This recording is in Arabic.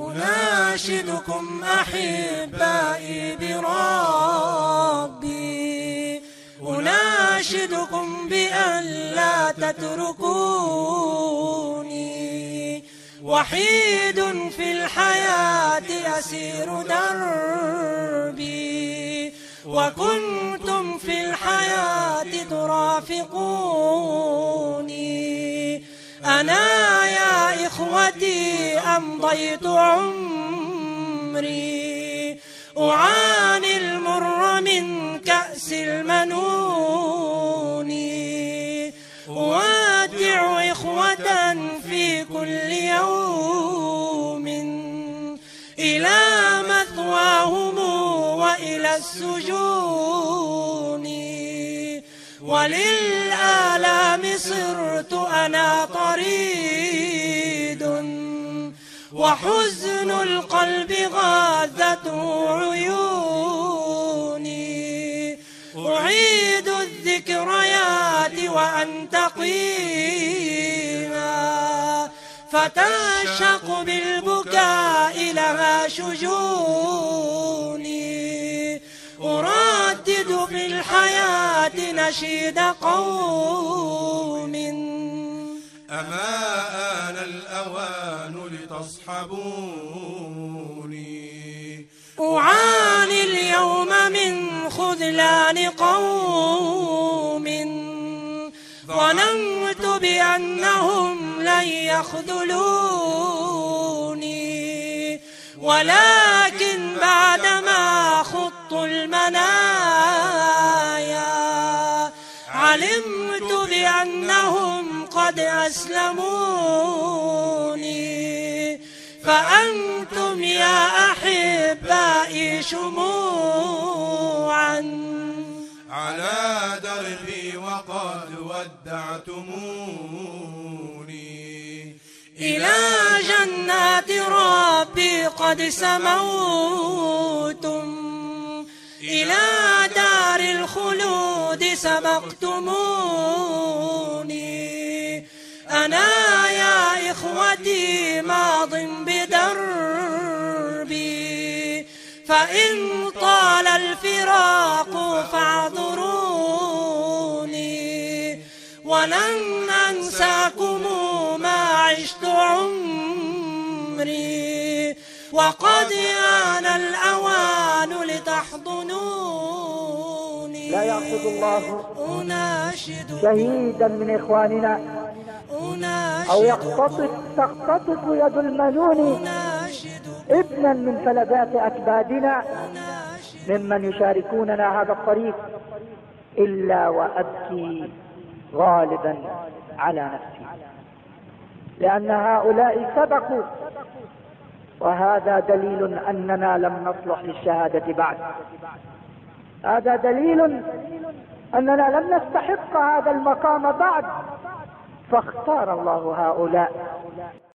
أناشدكم أحبائي بربي. أناشدكم بأن لا تتركوني. وحيد في الحياة أسير دربي. وكنتم في الحياة ترافقوني. أنا إخوتي أمضيت عمري. أعاني المر من كأس المنون. أودع إخوة في كل يوم. إلى مثواهم وإلى السجون. وللآلام صرت أنا طريد وحزن القلب غاثته عيوني. أعيد الذكريات وأنت قيما. فتعشق بالبكاء لها شجوني. أردد في الحياة نشيد قوم. أما آن الأوان لتصحبوني أعاني اليوم من خذلان قوم. ظننت بأنهم لن يخذلوني. ولكن بعدما خضت المنايا علمت بأنهم قد أسلموني فأنتم يا أحبائي شموعا. على دربي وقد ودعتموني. إلى جنات ربي قد سموتم. إلى دار الخلود سبقتموني. أنا يا إخوتي ماض بدربي فإن طال الفراق فاعذروني ولن أنساكم ما عشت عمري وقد آن الأوان لتحضنوني لا يأخذ الله أناشد شهيدا من إخواننا أو يقتطف تقتطف يد الملول أناشد ابنا من فلذات أكبادنا ممن يشاركوننا هذا الطريق إلا وأبكي غالبا على نفسي. لأن هؤلاء سبقوا وهذا دليل أننا لم نصلح للشهادة بعد. هذا دليل أننا لم نستحق هذا المقام بعد. فاختار الله هؤلاء.